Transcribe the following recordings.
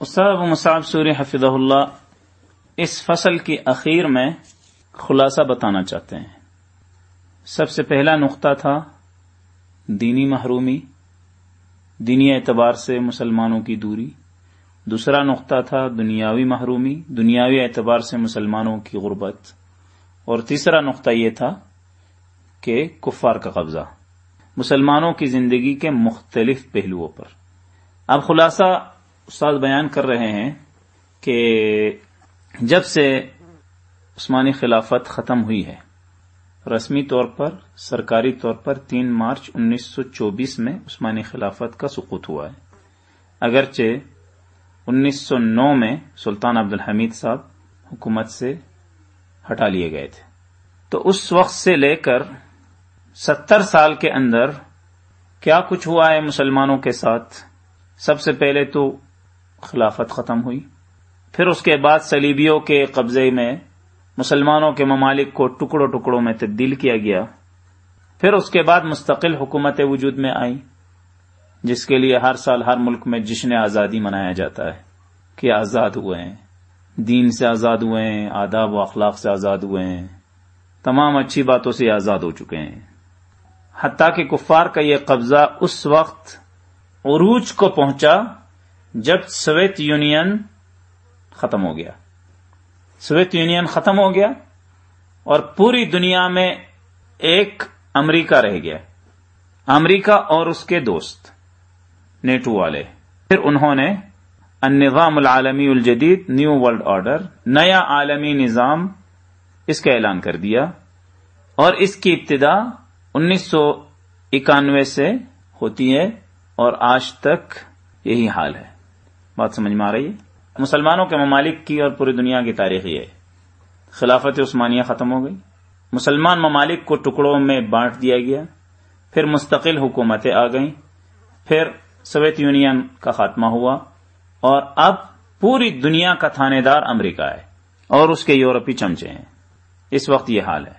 استاد Abu Musab sorry حفظ اللہ اس فصل کی اخیر میں خلاصہ بتانا چاہتے ہیں۔ سب سے پہلا نقطہ تھا دینی محرومی، دینی اعتبار سے مسلمانوں کی دوری۔ دوسرا نقطہ تھا دنیاوی محرومی، دنیاوی اعتبار سے مسلمانوں کی غربت۔ اور تیسرا نقطہ یہ تھا کہ کفار کا قبضہ۔ مسلمانوں کی زندگی کے مختلف پہلوؤں پر۔ اب خلاصہ استاد بیان کر رہے ہیں کہ جب سے عثمانی خلافت ختم ہوئی ہے، رسمی طور پر، سرکاری طور پر تین مارچ انیس سو چوبیس میں عثمانی خلافت کا سقوط ہوا ہے۔ اگرچہ انیس سو نو میں سلطان عبد الحمید صاحب حکومت سے ہٹا لیے گئے تھے۔ تو اس وقت سے لے کر ستر سال کے اندر کیا کچھ ہوا ہے مسلمانوں کے ساتھ؟ سب سے پہلے تو خلافت ختم ہوئی۔ پھر اس کے بعد سلیبیوں کے قبضے میں، مسلمانوں کے ممالک کو ٹکڑوں ٹکڑوں میں تبدیل کیا گیا۔ پھر اس کے بعد مستقل حکومت وجود میں آئی جس کے لیے ہر سال ہر ملک میں جشن آزادی منایا جاتا ہے کہ آزاد ہوئے ہیں۔ دین سے آزاد ہوئے ہیں، آداب و اخلاق سے آزاد ہوئے ہیں۔ تمام اچھی باتوں سے آزاد ہو چکے ہیں۔ حتیٰ کہ کفار کا یہ قبضہ اس وقت عروج کو پہنچا جب سویت یونین ختم ہو گیا۔ سویت یونین ختم ہو گیا اور پوری دنیا میں ایک امریکہ رہ گیا۔ امریکہ اور اس کے دوست، نیٹو والے۔ پھر انہوں نے النظام العالمی الجدید، نیو ورلڈ آرڈر، نیا عالمی نظام، اس کا اعلان کر دیا۔ اور اس کی ابتدا انیس سو اکانوے سے ہوتی ہے اور آج تک یہی حال ہے۔ بات سمجھ میں آ رہی ہے؟ مسلمانوں کے ممالک کی اور پوری دنیا کی تاریخ یہ ہے۔ خلافت عثمانیہ ختم ہو گئی۔ مسلمان ممالک کو ٹکڑوں میں بانٹ دیا گیا۔ پھر مستقل حکومتیں آ گئیں۔ پھر سویت یونین کا خاتمہ ہوا۔ اور اب پوری دنیا کا تھانے دار امریکہ ہے۔ اور اس کے یورپی چمچے ہیں۔ اس وقت یہ حال ہے۔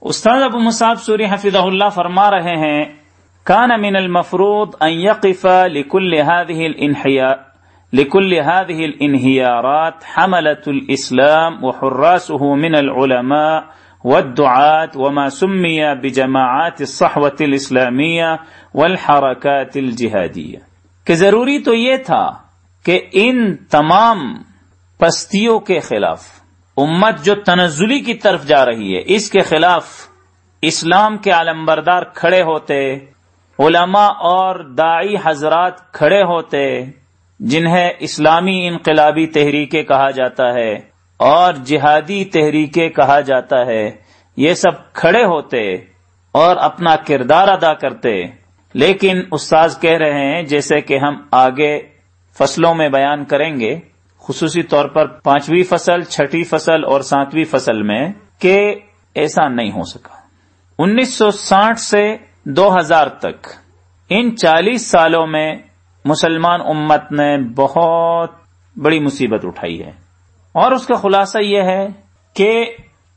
استاد ابو مصعب سوری حفظ اللہ فرما رہے ہیں كان من المفروض أن يقف لكل هذه لكل هذه الانهيارات حملة الإسلام وحراسه من العلماء والدعاة وما سمي بجماعات الصحوة الإسلامية والحركات الجهادية کہ ضروری تو یہ تھا کہ ان تمام پستیوں کے خلاف، امت جو تنزلی کی طرف جا رہی ہے، اس کے خلاف اسلام کے علمبردار کھڑے ہوتے، علماء اور دائی حضرات کھڑے ہوتے جنہیں اسلامی انقلابی تحریکیں کہا جاتا ہے اور جہادی تحریکیں کہا جاتا ہے، یہ سب کھڑے ہوتے اور اپنا کردار ادا کرتے۔ لیکن استاذ کہہ رہے ہیں، جیسے کہ ہم آگے فصلوں میں بیان کریں گے، خصوصی طور پر پانچویں فصل، چھٹی فصل اور ساتویں فصل میں، کہ ایسا نہیں ہو سکا۔ انیس سو ساٹھ سے دو ہزار تک، ان چالیس سالوں میں مسلمان امت نے بہت بڑی مصیبت اٹھائی ہے۔ اور اس کا خلاصہ یہ ہے کہ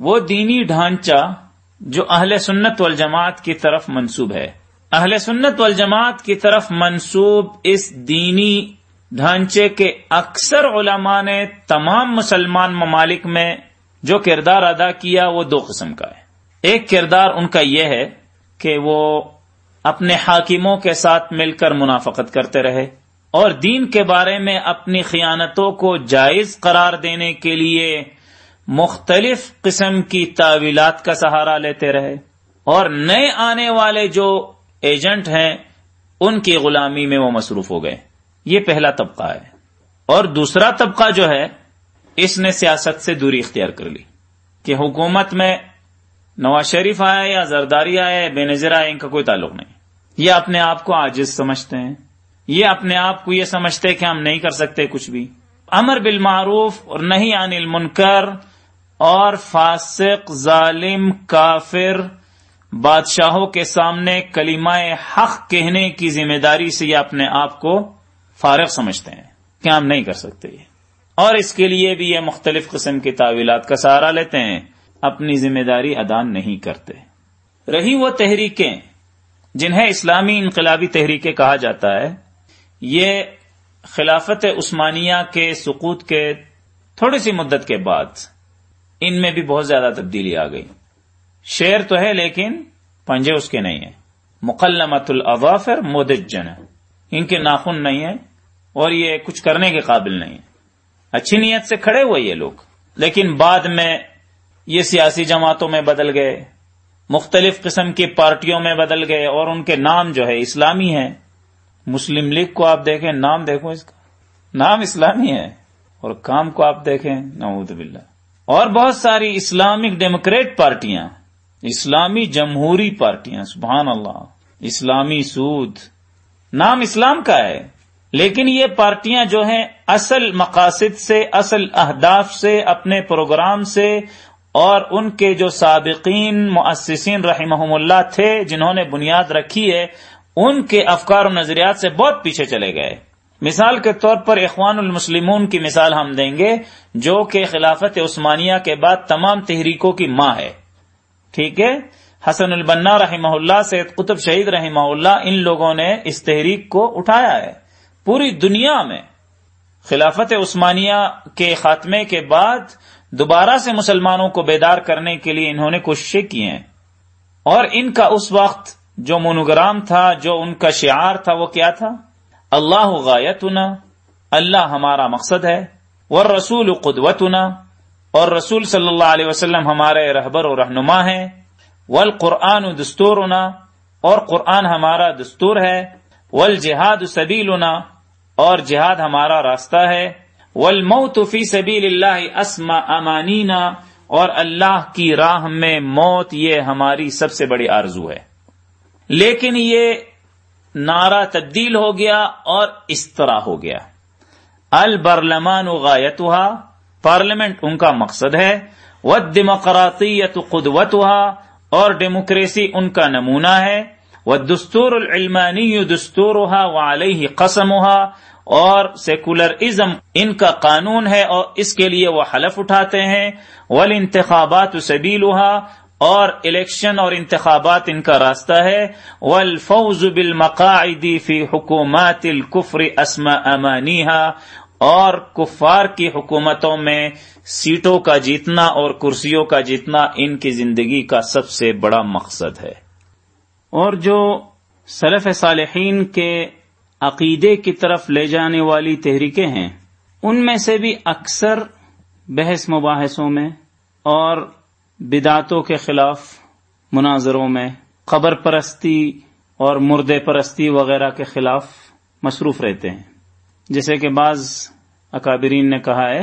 وہ دینی ڈھانچہ جو اہل سنت والجماعت کی طرف منسوب ہے۔ اہل سنت والجماعت کی طرف منسوب اس دینی ڈھانچے کے اکثر علماء نے تمام مسلمان ممالک میں جو کردار ادا کیا وہ دو قسم کا ہے۔ ایک کردار ان کا یہ ہے کہ وہ اپنے حاکموں کے ساتھ مل کر منافقت کرتے رہے اور دین کے بارے میں اپنی خیانتوں کو جائز قرار دینے کے لیے مختلف قسم کی تعویلات کا سہارا لیتے رہے اور نئے آنے والے جو ایجنٹ ہیں، ان کی غلامی میں وہ مصروف ہو گئے۔ یہ پہلا طبقہ ہے۔ اور دوسرا طبقہ جو ہے، اس نے سیاست سے دوری اختیار کر لی کہ حکومت میں نواز شریف آیا یا زرداری آیا یا بے نظر آیا ان کا کوئی تعلق نہیں۔ یہ اپنے آپ کو عاجز سمجھتے ہیں۔ یہ اپنے آپ کو یہ سمجھتے کہ ہم نہیں کر سکتے کچھ بھی۔ امر بالمعروف اور نہیں عن المنکر اور فاسق، ظالم، کافر، بادشاہوں کے سامنے کلمہ حق کہنے کی ذمہ داری سے یہ اپنے آپ کو فارغ سمجھتے ہیں کہ ہم نہیں کر سکتے۔ اور اس کے لیے بھی یہ مختلف قسم کی تعویلات کا سہارا لیتے ہیں۔ اپنی ذمہ داری ادا نہیں کرتے۔ رہی وہ تحریکیں، جنہیں اسلامی انقلابی تحریکیں کہا جاتا ہے، یہ خلافت عثمانیہ کے سقوط کے تھوڑی سی مدت کے بعد ان میں بھی بہت زیادہ تبدیلی آ گئی۔ شیر تو ہے لیکن پنجے اس کے نہیں ہیں۔ مقلمت الاظافر مدجن ان کے ناخن نہیں ہیں اور یہ کچھ کرنے کے قابل نہیں ہے اچھی نیت سے کھڑے ہوئے یہ لوگ، لیکن بعد میں یہ سیاسی جماعتوں میں بدل گئے، مختلف قسم کی پارٹیوں میں بدل گئے اور ان کے نام جو ہے اسلامی ہیں۔ مسلم لیگ کو آپ دیکھیں، نام دیکھو اس کا۔ نام اسلامی ہے اور کام کو آپ دیکھیں، نعوذ باللہ۔ اور بہت ساری اسلامک ڈیموکریٹ پارٹیاں، اسلامی جمہوری پارٹیاں، سبحان اللہ۔ اسلامی سود۔ نام اسلام کا ہے، لیکن یہ پارٹیاں جو ہیں، اصل مقاصد سے، اصل اہداف سے، اپنے پروگرام سے اور ان کے جو سابقین مؤسسین رحمہ اللہ تھے، جنہوں نے بنیاد رکھی ہے، ان کے افکار و نظریات سے بہت پیچھے چلے گئے۔ مثال کے طور پر اخوان المسلمون کی مثال ہم دیں گے، جو کہ خلافت عثمانیہ کے بعد تمام تحریکوں کی ماں ہے۔ ٹھیک ہے؟ حسن البنا رحمہ اللہ، سید قطب شہید رحمہ اللہ، ان لوگوں نے اس تحریک کو اٹھایا ہے۔ پوری دنیا میں خلافت عثمانیہ کے خاتمے کے بعد دوبارہ سے مسلمانوں کو بیدار کرنے کے لیے انہوں نے کوششیں کی ہیں۔ اور ان کا اس وقت جو مونوگرام تھا، جو ان کا شعار تھا، وہ کیا تھا؟ اللہ غایتنا، اللہ ہمارا مقصد ہے اور رسول قدوتنا، اور رسول صلی اللہ علیہ وسلم ہمارے رہبر و رہنما ہیں۔ والقرآن دستورنا، اور قرآن ہمارا دستور ہے۔ والجہاد سبیلنا، اور جہاد ہمارا راستہ ہے۔ والموت فی سبیل اللہ اسما امانینا، اور اللہ کی راہ میں موت یہ ہماری سب سے بڑی آرزو ہے۔ لیکن یہ نعرہ تبدیل ہو گیا اور اس طرح ہو گیا۔ البرلمان غایتها پارلیمنٹ ان کا مقصد ہے۔ وہ ڈیموکراطیت اور ڈیموکریسی ان کا نمونہ ہے۔ وہ دستور العلمانی دستور و علیہ قسم اور سیکولرزم ان کا قانون ہے اور اس کے لیے وہ حلف اٹھاتے ہیں ول انتخابات سبیل اور الیکشن اور انتخابات ان کا راستہ ہے، والفوز بالمقاعد فی حکومات الکفر اسما امانیہ اور کفار کی حکومتوں میں سیٹوں کا جیتنا اور کرسیوں کا جیتنا ان کی زندگی کا سب سے بڑا مقصد ہے۔ اور جو سلف صالحین کے عقیدے کی طرف لے جانے والی تحریکیں ہیں۔ ان میں سے بھی اکثر بحث مباحثوں میں اور بداتوں کے خلاف مناظروں میں، قبر پرستی اور مردے پرستی وغیرہ کے خلاف مصروف رہتے ہیں۔ جیسے کہ بعض اکابرین نے کہا ہے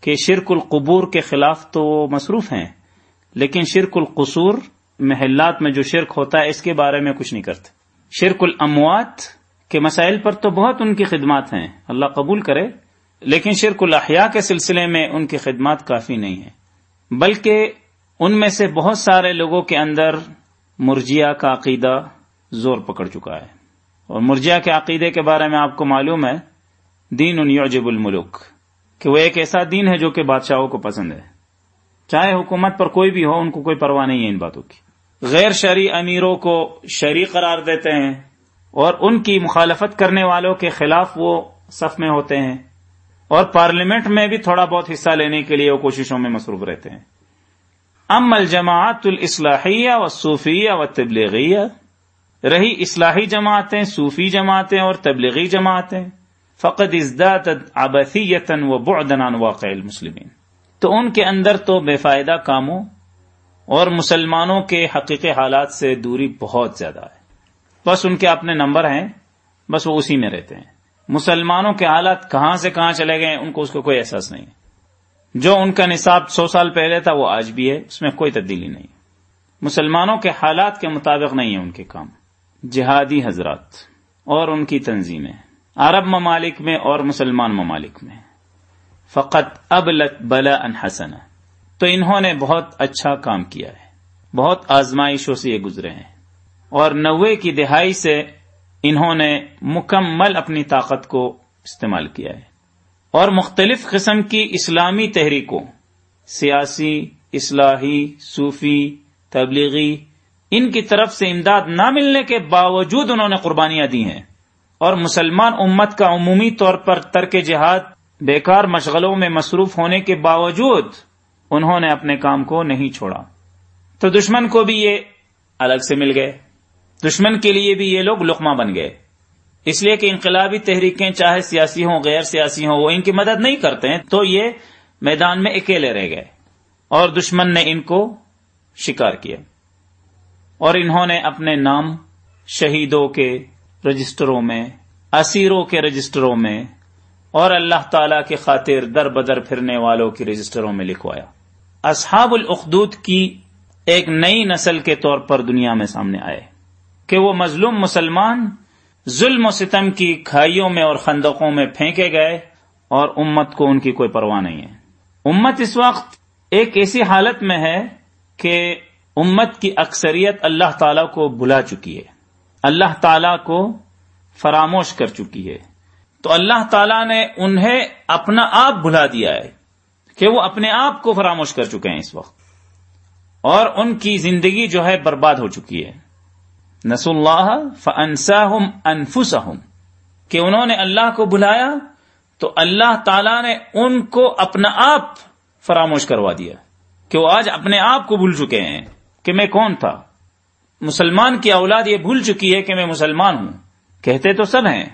کہ شرک القبور کے خلاف تو وہ مصروف ہیں، لیکن شرک القصور، محلات میں جو شرک ہوتا ہے، اس کے بارے میں کچھ نہیں کرتے۔ شرک الاموات کے مسائل پر تو بہت ان کی خدمات ہیں، اللہ قبول کرے، لیکن شرک الاحیاء کے سلسلے میں ان کی خدمات کافی نہیں ہیں۔ بلکہ ان میں سے بہت سارے لوگوں کے اندر مرجیا کا عقیدہ زور پکڑ چکا ہے۔ اور مرجیا کے عقیدے کے بارے میں آپ کو معلوم ہے، دین ان یوجب الملک کہ وہ ایک ایسا دین ہے جو کہ بادشاہوں کو پسند ہے۔ چاہے حکومت پر کوئی بھی ہو، ان کو کوئی پرواہ نہیں ہے ان باتوں کی۔ غیر شرعی امیروں کو شرعی قرار دیتے ہیں اور ان کی مخالفت کرنے والوں کے خلاف وہ صف میں ہوتے ہیں اور پارلیمنٹ میں بھی تھوڑا بہت حصہ لینے کے لیے وہ کوششوں میں مصروف رہتے ہیں۔ ام الجماعت الاصلاحیہ و صوفیہ و تبلیغیہ رہی اصلاحی جماعتیں، صوفی جماعتیں اور تبلیغی جماعتیں۔ فقد ازداد ابثیتن و بعدن واقع المسلمین۔ تو ان کے اندر تو بے فائدہ کاموں اور مسلمانوں کے حقیقی حالات سے دوری بہت زیادہ ہے۔ بس ان کے اپنے نمبر ہیں، بس وہ اسی میں رہتے ہیں۔ مسلمانوں کے حالات کہاں سے کہاں چلے گئے، ان کو اس کو کوئی احساس نہیں۔ جو ان کا نصاب سو سال پہلے تھا، وہ آج بھی ہے، اس میں کوئی تبدیلی نہیں۔ مسلمانوں کے حالات کے مطابق نہیں ہے ان کے کام۔ جہادی حضرات اور ان کی تنظیمیں۔ عرب ممالک میں اور مسلمان ممالک میں۔ فقط اب بلا ان حسن تو انہوں نے بہت اچھا کام کیا ہے۔ بہت آزمائشوں سے یہ گزرے ہیں۔ اور نوے کی دہائی سے انہوں نے مکمل اپنی طاقت کو استعمال کیا ہے۔ اور مختلف قسم کی اسلامی تحریکوں، سیاسی، اصلاحی، صوفی، تبلیغی، ان کی طرف سے امداد نہ ملنے کے باوجود انہوں نے قربانیاں دی ہیں۔ اور مسلمان امت کا عمومی طور پر ترک جہاد، بیکار مشغلوں میں مصروف ہونے کے باوجود انہوں نے اپنے کام کو نہیں چھوڑا۔ تو دشمن کو بھی یہ الگ سے مل گئے۔ دشمن کے لیے بھی یہ لوگ لقمہ بن گئے۔ اس لیے کہ انقلابی تحریکیں چاہے سیاسی ہوں، غیر سیاسی ہوں، وہ ان کی مدد نہیں کرتے ہیں، تو یہ میدان میں اکیلے رہ گئے۔ اور دشمن نے ان کو شکار کیا۔ اور انہوں نے اپنے نام شہیدوں کے رجسٹروں میں، اسیروں کے رجسٹروں میں، اور اللہ تعالی کے خاطر در بدر پھرنے والوں کے رجسٹروں میں لکھوایا۔ اصحاب الاخدود کی ایک نئی نسل کے طور پر دنیا میں سامنے آئے۔ کہ وہ مظلوم مسلمان ظلم و ستم کی کھائیوں میں اور خندقوں میں پھینکے گئے اور امت کو ان کی کوئی پرواہ نہیں ہے۔ امت اس وقت ایک ایسی حالت میں ہے کہ امت کی اکثریت اللہ تعالی کو بلا چکی ہے۔ اللہ تعالی کو فراموش کر چکی ہے۔ تو اللہ تعالی نے انہیں اپنا آپ بلا دیا ہے کہ وہ اپنے آپ کو فراموش کر چکے ہیں اس وقت اور ان کی زندگی جو ہے برباد ہو چکی ہے۔ نس اللہ فنسا ہم کہ انہوں نے اللہ کو بلایا تو اللہ تعالی نے ان کو اپنا آپ فراموش کروا دیا، کہ وہ آج اپنے آپ کو بھول چکے ہیں کہ میں کون تھا۔ مسلمان کی اولاد یہ بھول چکی ہے کہ میں مسلمان ہوں۔ کہتے تو سب ہیں